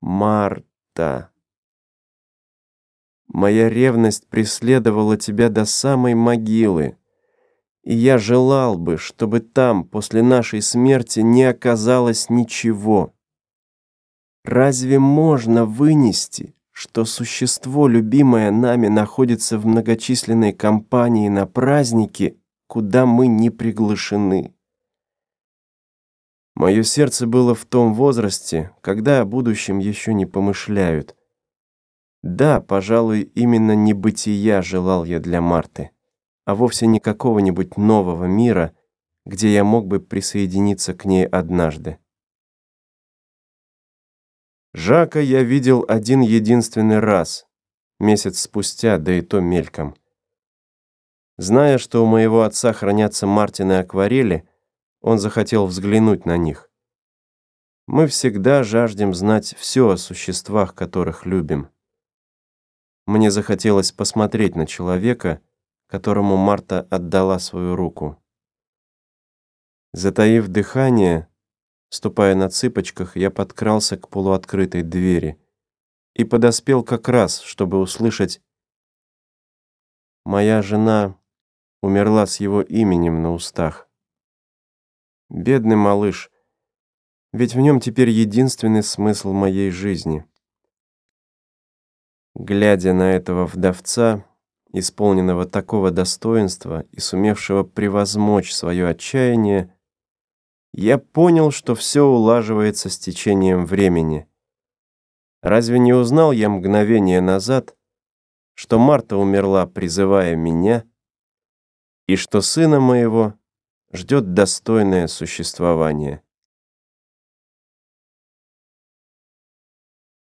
Марта. Моя ревность преследовала тебя до самой могилы. И я желал бы, чтобы там, после нашей смерти, не оказалось ничего. Разве можно вынести, что существо, любимое нами, находится в многочисленной компании на празднике, куда мы не приглашены? Мое сердце было в том возрасте, когда о будущем еще не помышляют. Да, пожалуй, именно небытия желал я для Марты, а вовсе не какого-нибудь нового мира, где я мог бы присоединиться к ней однажды. Жака я видел один единственный раз, месяц спустя, да и то мельком. Зная, что у моего отца хранятся Мартины акварели, он захотел взглянуть на них. Мы всегда жаждем знать все о существах, которых любим. Мне захотелось посмотреть на человека, которому Марта отдала свою руку. Затаив дыхание, ступая на цыпочках, я подкрался к полуоткрытой двери и подоспел как раз, чтобы услышать «Моя жена умерла с его именем на устах». Бедный малыш. Ведь в нем теперь единственный смысл моей жизни. Глядя на этого вдовца, исполненного такого достоинства и сумевшего превозмочь свое отчаяние, я понял, что все улаживается с течением времени. Разве не узнал я мгновение назад, что Марта умерла, призывая меня, и что сына моего — ждет достойное существование.